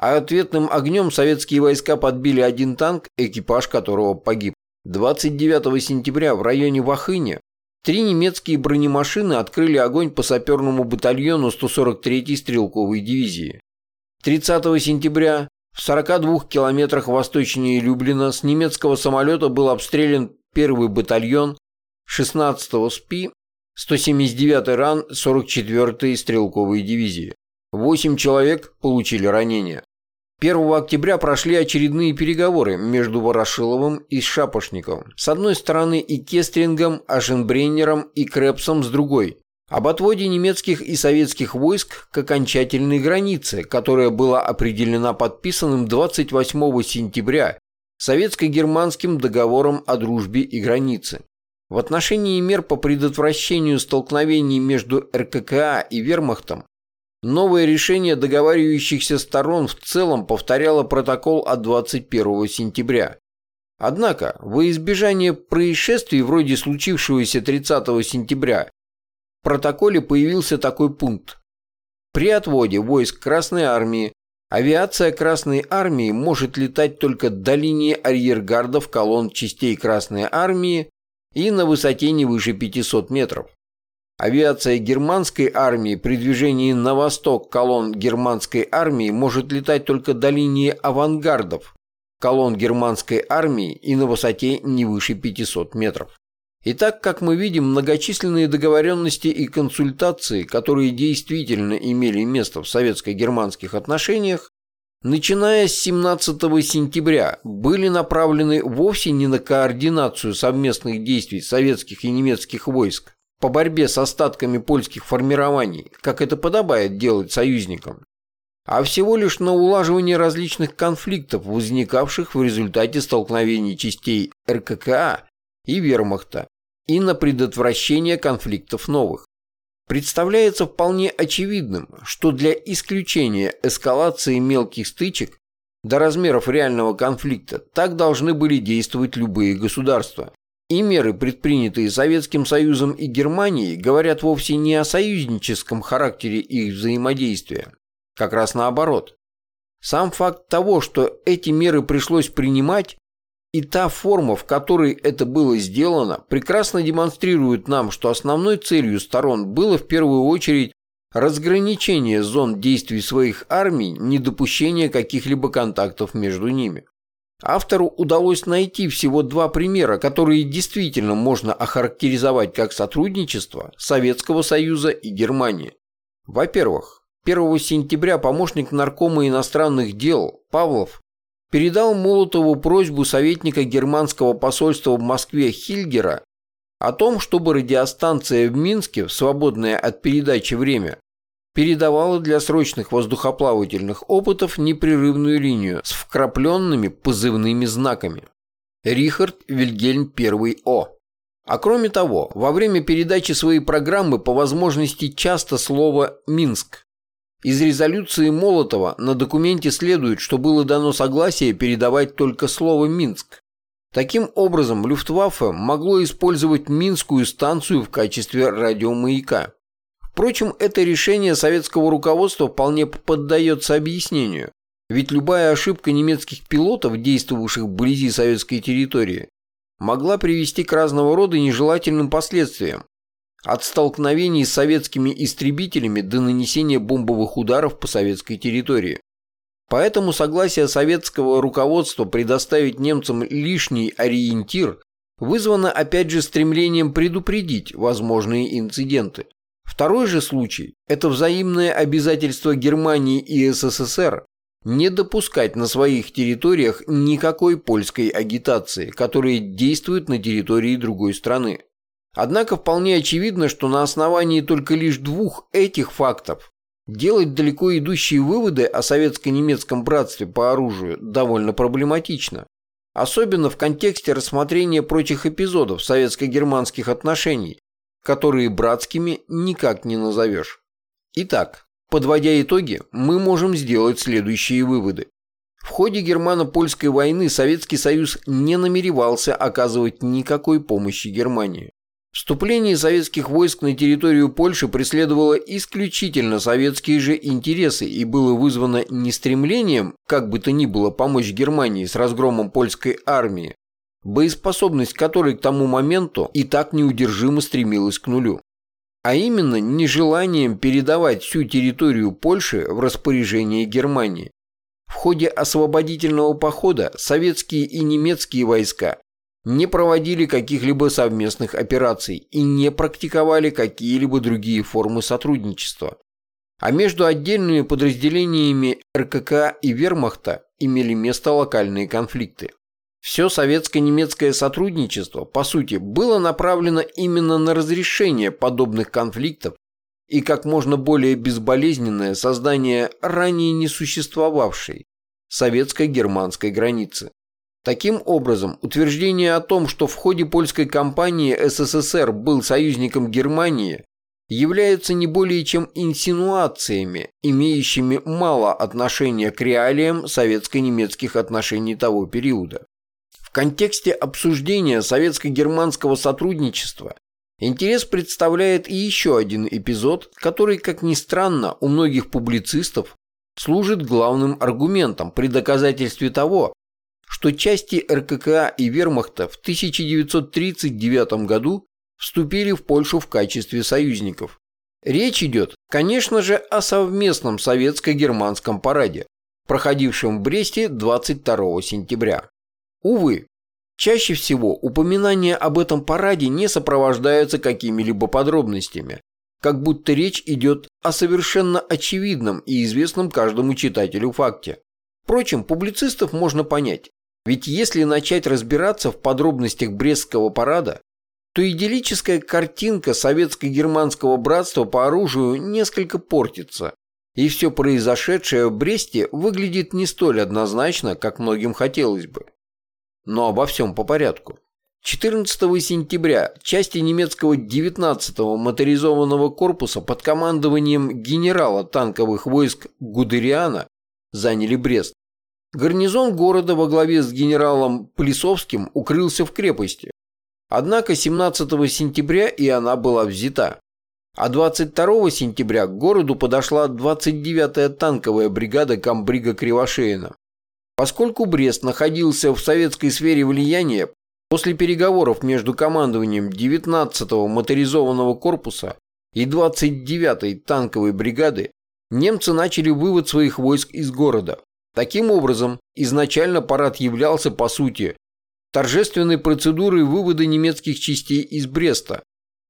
А ответным огнем советские войска подбили один танк, экипаж которого погиб. 29 сентября в районе Вахыни Три немецкие бронемашины открыли огонь по саперному батальону 143-й стрелковой дивизии. 30 сентября в 42 километрах восточнее Люблина с немецкого самолета был обстрелян первый батальон 16-го СПИ 179-й ран 44-й стрелковой дивизии. Восемь человек получили ранения. 1 октября прошли очередные переговоры между Ворошиловым и Шапошниковым. С одной стороны и Кестрингом, Ашенбреннером и Крепсом с другой. Об отводе немецких и советских войск к окончательной границе, которая была определена подписанным 28 сентября советско-германским договором о дружбе и границе. В отношении мер по предотвращению столкновений между РККА и Вермахтом Новое решение договаривающихся сторон в целом повторяло протокол от 21 сентября. Однако, во избежание происшествий вроде случившегося 30 сентября, в протоколе появился такой пункт. При отводе войск Красной Армии авиация Красной Армии может летать только до линии арьергардов колонн частей Красной Армии и на высоте не выше 500 метров. Авиация германской армии при движении на восток колонн германской армии может летать только до линии авангардов колонн германской армии и на высоте не выше 500 метров. Итак, как мы видим, многочисленные договоренности и консультации, которые действительно имели место в советско-германских отношениях, начиная с 17 сентября, были направлены вовсе не на координацию совместных действий советских и немецких войск, по борьбе с остатками польских формирований, как это подобает делать союзникам, а всего лишь на улаживание различных конфликтов, возникавших в результате столкновений частей РККА и Вермахта, и на предотвращение конфликтов новых. Представляется вполне очевидным, что для исключения эскалации мелких стычек до размеров реального конфликта так должны были действовать любые государства. И меры, предпринятые Советским Союзом и Германией, говорят вовсе не о союзническом характере их взаимодействия. Как раз наоборот. Сам факт того, что эти меры пришлось принимать, и та форма, в которой это было сделано, прекрасно демонстрирует нам, что основной целью сторон было в первую очередь разграничение зон действий своих армий, недопущение каких-либо контактов между ними. Автору удалось найти всего два примера, которые действительно можно охарактеризовать как сотрудничество Советского Союза и Германии. Во-первых, 1 сентября помощник наркома иностранных дел Павлов передал Молотову просьбу советника германского посольства в Москве Хильгера о том, чтобы радиостанция в Минске в свободное от передачи время передавала для срочных воздухоплавательных опытов непрерывную линию с вкрапленными позывными знаками. Рихард Вильгельм I О. А кроме того, во время передачи своей программы по возможности часто слово «Минск». Из резолюции Молотова на документе следует, что было дано согласие передавать только слово «Минск». Таким образом, Люфтваффе могло использовать Минскую станцию в качестве радиомаяка. Впрочем, это решение советского руководства вполне поддается объяснению, ведь любая ошибка немецких пилотов, действовавших вблизи советской территории, могла привести к разного рода нежелательным последствиям, от столкновений с советскими истребителями до нанесения бомбовых ударов по советской территории. Поэтому согласие советского руководства предоставить немцам лишний ориентир вызвано опять же стремлением предупредить возможные инциденты. Второй же случай – это взаимное обязательство Германии и СССР не допускать на своих территориях никакой польской агитации, которая действует на территории другой страны. Однако вполне очевидно, что на основании только лишь двух этих фактов делать далеко идущие выводы о советско-немецком братстве по оружию довольно проблематично. Особенно в контексте рассмотрения прочих эпизодов советско-германских отношений, которые братскими никак не назовешь. Итак, подводя итоги, мы можем сделать следующие выводы. В ходе германо-польской войны Советский Союз не намеревался оказывать никакой помощи Германии. Вступление советских войск на территорию Польши преследовало исключительно советские же интересы и было вызвано не стремлением, как бы то ни было, помочь Германии с разгромом польской армии, боеспособность которой к тому моменту и так неудержимо стремилась к нулю, а именно нежеланием передавать всю территорию Польши в распоряжение Германии. В ходе освободительного похода советские и немецкие войска не проводили каких-либо совместных операций и не практиковали какие-либо другие формы сотрудничества. А между отдельными подразделениями РКК и Вермахта имели место локальные конфликты. Все советско-немецкое сотрудничество, по сути, было направлено именно на разрешение подобных конфликтов и как можно более безболезненное создание ранее не существовавшей советско-германской границы. Таким образом, утверждение о том, что в ходе польской кампании СССР был союзником Германии, является не более чем инсинуациями, имеющими мало отношения к реалиям советско-немецких отношений того периода. В контексте обсуждения советско-германского сотрудничества интерес представляет и еще один эпизод, который, как ни странно, у многих публицистов служит главным аргументом при доказательстве того, что части РККА и Вермахта в 1939 году вступили в Польшу в качестве союзников. Речь идет, конечно же, о совместном советско-германском параде, проходившем в Бресте 22 сентября. Увы, чаще всего упоминания об этом параде не сопровождаются какими-либо подробностями, как будто речь идет о совершенно очевидном и известном каждому читателю факте. Впрочем, публицистов можно понять. Ведь если начать разбираться в подробностях Брестского парада, то идиллическая картинка советско-германского братства по оружию несколько портится, и все произошедшее в Бресте выглядит не столь однозначно, как многим хотелось бы. Но обо всем по порядку. 14 сентября части немецкого 19-го моторизованного корпуса под командованием генерала танковых войск Гудериана заняли Брест. Гарнизон города во главе с генералом Плесовским укрылся в крепости. Однако 17 сентября и она была взята. А 22 сентября к городу подошла 29-я танковая бригада комбрига Кривошеина. Поскольку Брест находился в советской сфере влияния, после переговоров между командованием 19-го моторизованного корпуса и 29-й танковой бригады, немцы начали вывод своих войск из города. Таким образом, изначально парад являлся, по сути, торжественной процедурой вывода немецких частей из Бреста.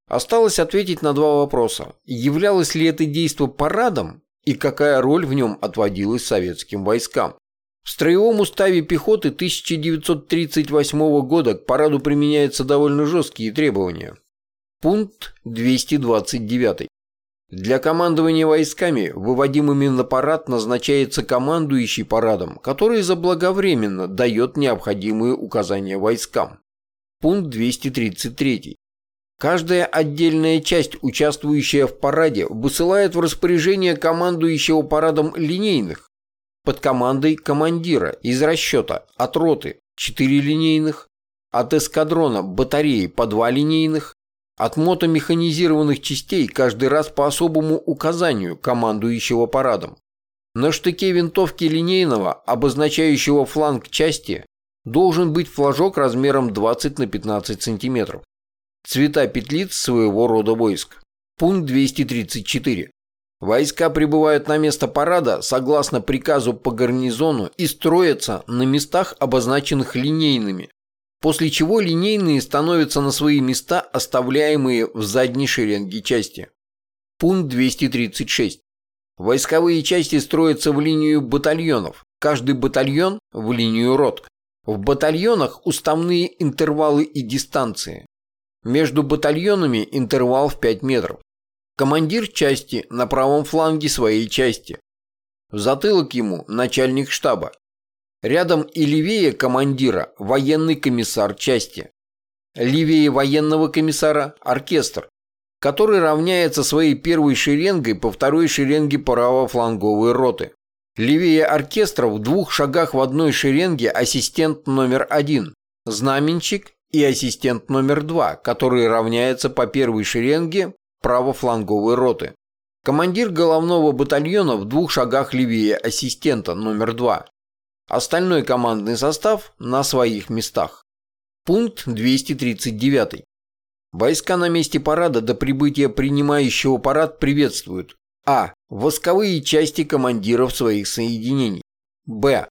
Осталось ответить на два вопроса. Являлось ли это действо парадом и какая роль в нем отводилась советским войскам? В строевом уставе пехоты 1938 года к параду применяются довольно жесткие требования. Пункт 229. Для командования войсками, выводимыми на парад, назначается командующий парадом, который заблаговременно дает необходимые указания войскам. Пункт 233. Каждая отдельная часть, участвующая в параде, высылает в распоряжение командующего парадом линейных под командой командира из расчета от роты 4 линейных, от эскадрона батареи по 2 линейных, от мотомеханизированных частей каждый раз по особому указанию командующего парадом. На штыке винтовки линейного, обозначающего фланг части, должен быть флажок размером 20 на 15 см. Цвета петлиц своего рода войск. Пункт 234. Войска прибывают на место парада согласно приказу по гарнизону и строятся на местах, обозначенных линейными, после чего линейные становятся на свои места, оставляемые в задней шеренге части. Пункт 236. Войсковые части строятся в линию батальонов, каждый батальон в линию рот. В батальонах уставные интервалы и дистанции. Между батальонами интервал в 5 метров. Командир части на правом фланге своей части. В затылок ему начальник штаба. Рядом и левее командира военный комиссар части. Левее военного комиссара оркестр, который равняется своей первой шеренгой по второй шеренге правофланговой роты. Левее оркестра в двух шагах в одной шеренге ассистент номер один, знаменщик и ассистент номер два, который равняется по первой шеренге правофланговой роты. Командир головного батальона в двух шагах левее ассистента номер два. Остальной командный состав на своих местах. Пункт 239. Войска на месте парада до прибытия принимающего парад приветствуют А. Восковые части командиров своих соединений. Б.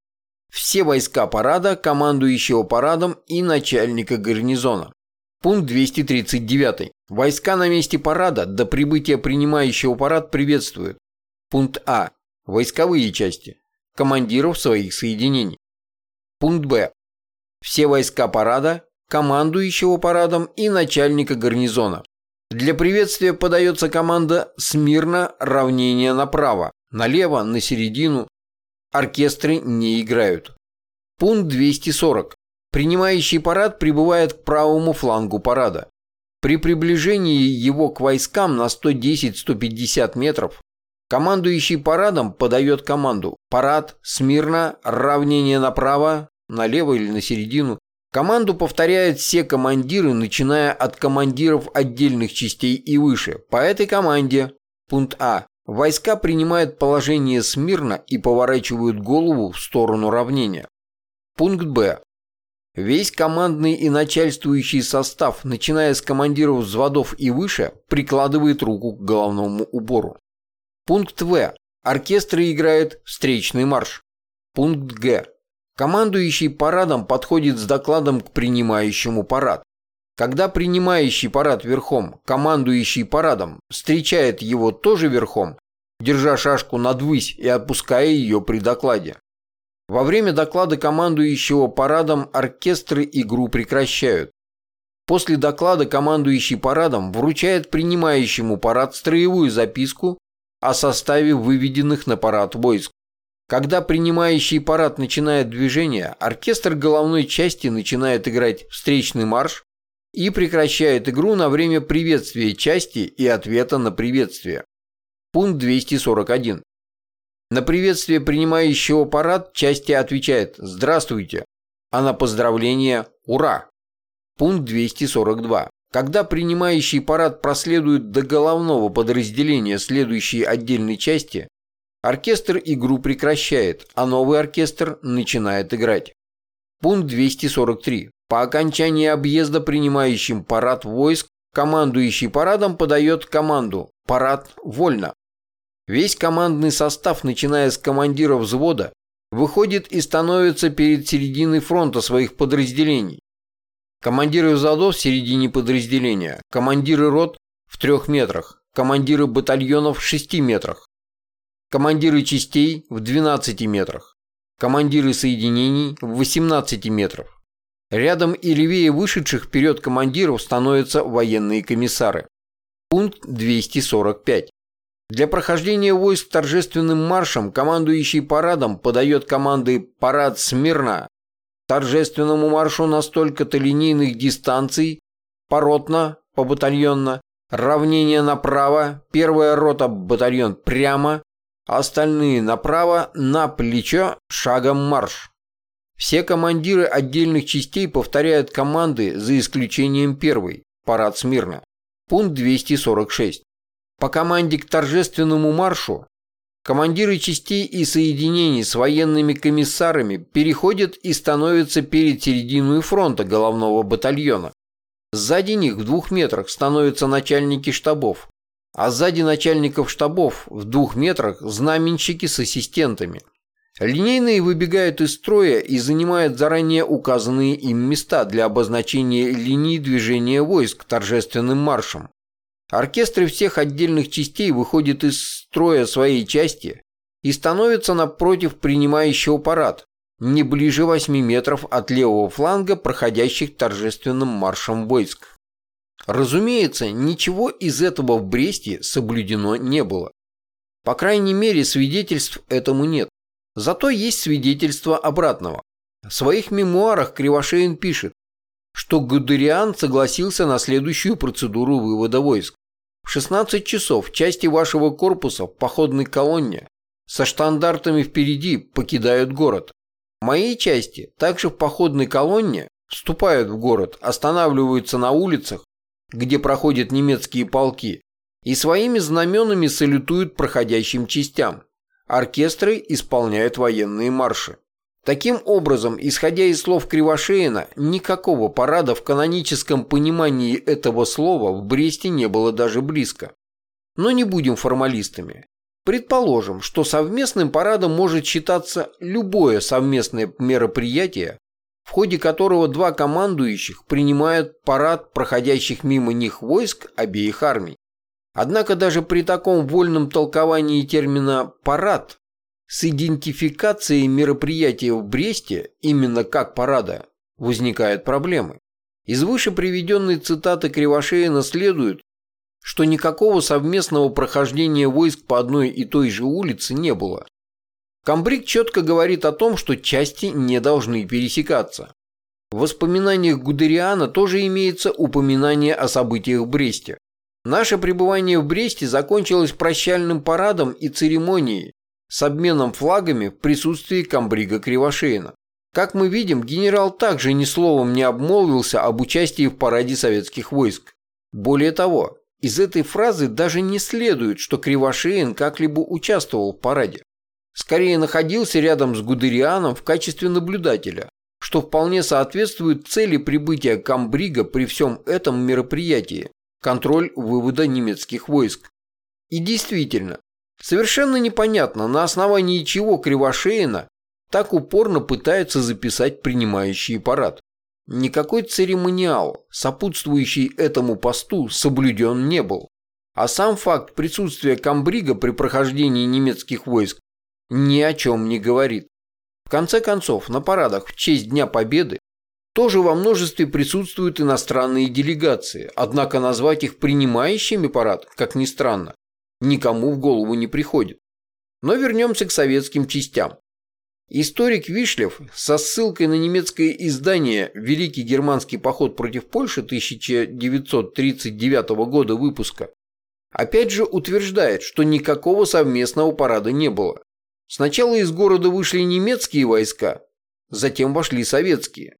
Все войска парада, командующего парадом и начальника гарнизона. Пункт 239. Войска на месте парада до прибытия принимающего парад приветствуют. Пункт А. Войсковые части. Командиров своих соединений. Пункт Б. Все войска парада, командующего парадом и начальника гарнизона. Для приветствия подается команда «Смирно, равнение направо», налево, на середину. Оркестры не играют. Пункт 240. Принимающий парад прибывает к правому флангу парада. При приближении его к войскам на 110-150 метров командующий парадом подает команду «Парад, смирно, равнение направо, налево или на середину, Команду повторяют все командиры, начиная от командиров отдельных частей и выше. По этой команде, пункт А, войска принимают положение смирно и поворачивают голову в сторону равнения. Пункт Б. Весь командный и начальствующий состав, начиная с командиров взводов и выше, прикладывает руку к головному убору. Пункт В. Оркестры играют встречный марш. Пункт Г. Командующий парадом подходит с докладом к принимающему парад. Когда принимающий парад верхом, командующий парадом встречает его тоже верхом, держа шашку надвысь и опуская ее при докладе. Во время доклада командующего парадом оркестры игру прекращают. После доклада командующий парадом вручает принимающему парад строевую записку о составе выведенных на парад войск. Когда принимающий парад начинает движение, оркестр головной части начинает играть встречный марш и прекращает игру на время приветствия части и ответа на приветствие. Пункт 241. На приветствие принимающего парад части отвечает «Здравствуйте», а на поздравление «Ура». Пункт 242. Когда принимающий парад проследует до головного подразделения следующей отдельной части, Оркестр игру прекращает, а новый оркестр начинает играть. Пункт 243. По окончании объезда принимающим парад войск, командующий парадом подает команду «Парад вольно». Весь командный состав, начиная с командира взвода, выходит и становится перед серединой фронта своих подразделений. Командиры взводов в середине подразделения, командиры рот в трех метрах, командиры батальонов в шести метрах, командиры частей в 12 метрах, командиры соединений в 18 метров. Рядом и левее вышедших вперед командиров становятся военные комиссары. Пункт 245. Для прохождения войск торжественным маршем командующий парадом подает команды «Парад смирно», торжественному маршу на столько-то линейных дистанций, поротно, побатальонно, равнение направо, первая рота батальон прямо, остальные направо, на плечо, шагом марш. Все командиры отдельных частей повторяют команды за исключением первой, парад смирно. Пункт 246. По команде к торжественному маршу командиры частей и соединений с военными комиссарами переходят и становятся перед серединой фронта головного батальона. Сзади них в двух метрах становятся начальники штабов, а сзади начальников штабов в двух метрах знаменщики с ассистентами. Линейные выбегают из строя и занимают заранее указанные им места для обозначения линии движения войск торжественным маршем. Оркестры всех отдельных частей выходят из строя своей части и становятся напротив принимающего парад, не ближе 8 метров от левого фланга проходящих торжественным маршем войск. Разумеется, ничего из этого в Бресте соблюдено не было. По крайней мере, свидетельств этому нет. Зато есть свидетельство обратного. В своих мемуарах Кривошеин пишет, что Гудериан согласился на следующую процедуру вывода войск. В 16 часов части вашего корпуса в походной колонне со штандартами впереди покидают город. Мои части также в походной колонне вступают в город, останавливаются на улицах, где проходят немецкие полки, и своими знаменами салютуют проходящим частям. Оркестры исполняют военные марши. Таким образом, исходя из слов Кривошеина, никакого парада в каноническом понимании этого слова в Бресте не было даже близко. Но не будем формалистами. Предположим, что совместным парадом может считаться любое совместное мероприятие, в ходе которого два командующих принимают парад проходящих мимо них войск обеих армий. Однако даже при таком вольном толковании термина «парад» с идентификацией мероприятия в Бресте именно как парада возникают проблемы. Из выше приведенной цитаты Кривошеина следует, что никакого совместного прохождения войск по одной и той же улице не было. Камбрик четко говорит о том, что части не должны пересекаться. В воспоминаниях Гудериана тоже имеется упоминание о событиях в Бресте. Наше пребывание в Бресте закончилось прощальным парадом и церемонией с обменом флагами в присутствии комбрига Кривошеина. Как мы видим, генерал также ни словом не обмолвился об участии в параде советских войск. Более того, из этой фразы даже не следует, что Кривошеин как-либо участвовал в параде. Скорее находился рядом с Гудерианом в качестве наблюдателя, что вполне соответствует цели прибытия Камбрига при всем этом мероприятии – контроль вывода немецких войск. И действительно, совершенно непонятно, на основании чего Кривошеина так упорно пытается записать принимающий парад. Никакой церемониал, сопутствующий этому посту, соблюден не был. А сам факт присутствия Камбрига при прохождении немецких войск ни о чем не говорит. В конце концов, на парадах в честь Дня Победы тоже во множестве присутствуют иностранные делегации, однако назвать их принимающими парад, как ни странно, никому в голову не приходит. Но вернемся к советским частям. Историк Вишлев со ссылкой на немецкое издание «Великий германский поход против Польши» 1939 года выпуска опять же утверждает, что никакого совместного парада не было. Сначала из города вышли немецкие войска, затем вошли советские.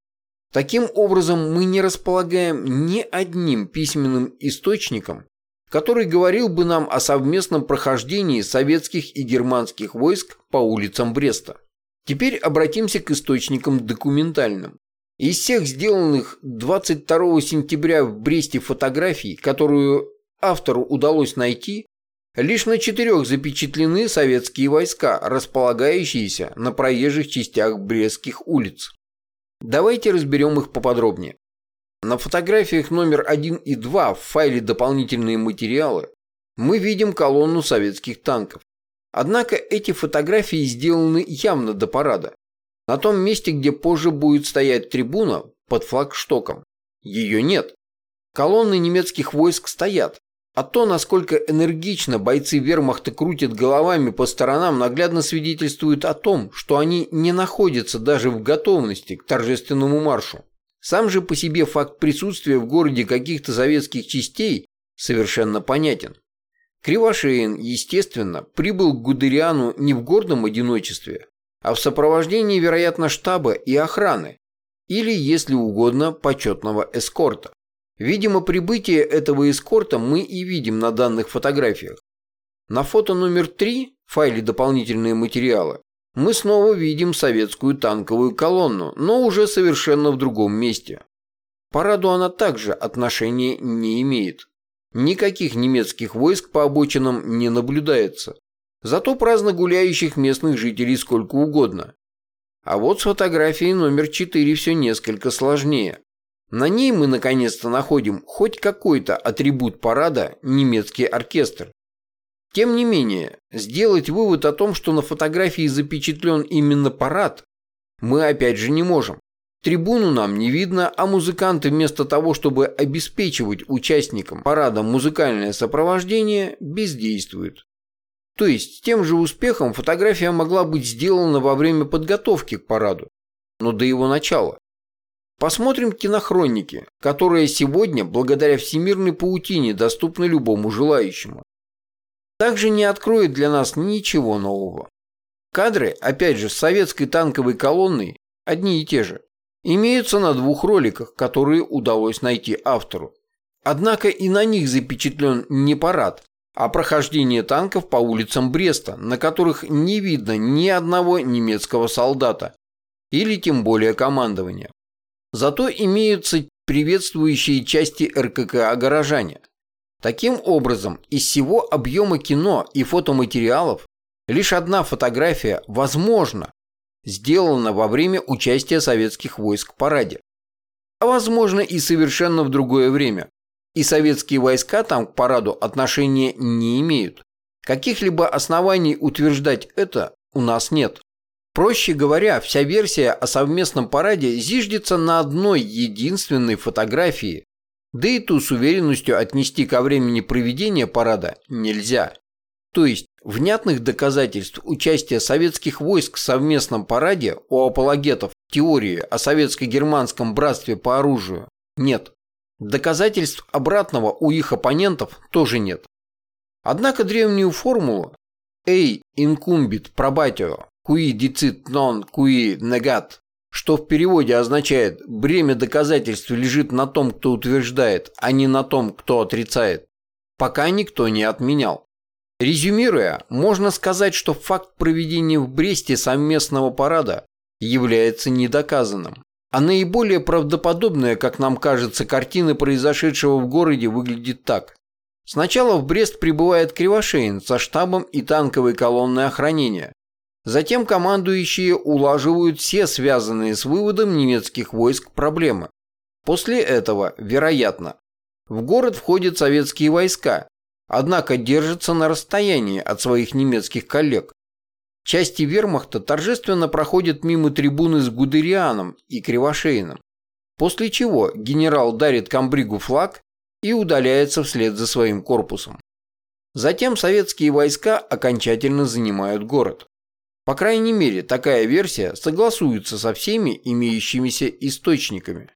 Таким образом, мы не располагаем ни одним письменным источником, который говорил бы нам о совместном прохождении советских и германских войск по улицам Бреста. Теперь обратимся к источникам документальным. Из всех сделанных 22 сентября в Бресте фотографий, которую автору удалось найти, лишь на четырех запечатлены советские войска, располагающиеся на проезжих частях брестских улиц. Давайте разберем их поподробнее. На фотографиях номер 1 и 2 в файле «Дополнительные материалы» мы видим колонну советских танков. Однако эти фотографии сделаны явно до парада. На том месте, где позже будет стоять трибуна под флагштоком. Ее нет. Колонны немецких войск стоят. А то, насколько энергично бойцы вермахта крутят головами по сторонам, наглядно свидетельствует о том, что они не находятся даже в готовности к торжественному маршу. Сам же по себе факт присутствия в городе каких-то советских частей совершенно понятен. Кривошеин, естественно, прибыл к Гудериану не в гордом одиночестве, а в сопровождении, вероятно, штаба и охраны, или, если угодно, почетного эскорта. Видимо, прибытие этого эскорта мы и видим на данных фотографиях. На фото номер 3, в файле «Дополнительные материалы», мы снова видим советскую танковую колонну, но уже совершенно в другом месте. Параду она также отношения не имеет. Никаких немецких войск по обочинам не наблюдается. Зато праздно гуляющих местных жителей сколько угодно. А вот с фотографией номер 4 все несколько сложнее. На ней мы наконец-то находим хоть какой-то атрибут парада немецкий оркестр. Тем не менее, сделать вывод о том, что на фотографии запечатлен именно парад, мы опять же не можем. Трибуну нам не видно, а музыканты вместо того, чтобы обеспечивать участникам парада музыкальное сопровождение, бездействуют. То есть, тем же успехом фотография могла быть сделана во время подготовки к параду, но до его начала. Посмотрим кинохроники, которые сегодня, благодаря всемирной паутине, доступны любому желающему. Также не откроет для нас ничего нового. Кадры, опять же, с советской танковой колонной, одни и те же, имеются на двух роликах, которые удалось найти автору. Однако и на них запечатлен не парад, а прохождение танков по улицам Бреста, на которых не видно ни одного немецкого солдата, или тем более командования. Зато имеются приветствующие части РККА горожане. Таким образом, из всего объема кино и фотоматериалов лишь одна фотография, возможно, сделана во время участия советских войск в параде. А возможно и совершенно в другое время, и советские войска там к параду отношения не имеют. Каких-либо оснований утверждать это у нас нет. Проще говоря, вся версия о совместном параде зиждется на одной единственной фотографии, да и ту с уверенностью отнести ко времени проведения парада нельзя. То есть, внятных доказательств участия советских войск в совместном параде у апологетов теории о советско-германском братстве по оружию нет. Доказательств обратного у их оппонентов тоже нет. Однако древнюю формулу «Эй инкумбит пробатио, куи дицит нон куи негат», что в переводе означает «бремя доказательств лежит на том, кто утверждает, а не на том, кто отрицает», пока никто не отменял. Резюмируя, можно сказать, что факт проведения в Бресте совместного парада является недоказанным. А наиболее правдоподобная, как нам кажется, картина произошедшего в городе выглядит так. Сначала в Брест прибывает Кривошеин со штабом и танковой колонной охранения. Затем командующие улаживают все связанные с выводом немецких войск проблемы. После этого, вероятно, в город входят советские войска, однако держатся на расстоянии от своих немецких коллег. Части вермахта торжественно проходят мимо трибуны с Гудерианом и Кривошеином, после чего генерал дарит комбригу флаг и удаляется вслед за своим корпусом. Затем советские войска окончательно занимают город. По крайней мере, такая версия согласуется со всеми имеющимися источниками.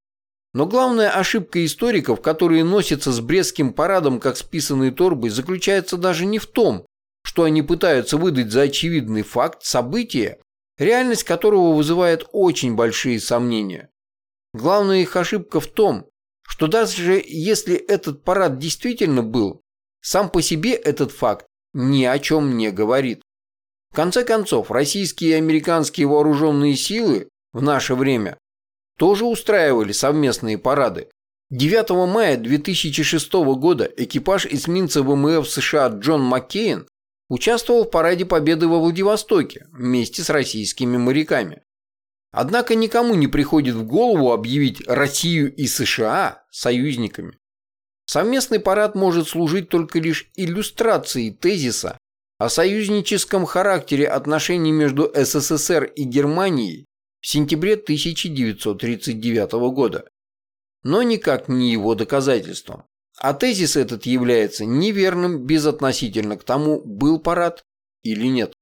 Но главная ошибка историков, которые носятся с Брестским парадом как с писаной торбой, заключается даже не в том, что они пытаются выдать за очевидный факт события, реальность которого вызывает очень большие сомнения. Главная их ошибка в том, что даже если этот парад действительно был, сам по себе этот факт ни о чем не говорит. В конце концов, российские и американские вооруженные силы в наше время тоже устраивали совместные парады. 9 мая 2006 года экипаж эсминца ВМФ США Джон Маккейн участвовал в параде Победы во Владивостоке вместе с российскими моряками. Однако никому не приходит в голову объявить Россию и США союзниками. Совместный парад может служить только лишь иллюстрацией тезиса о союзническом характере отношений между СССР и Германией в сентябре 1939 года, но никак не его доказательством. А тезис этот является неверным безотносительно к тому, был парад или нет.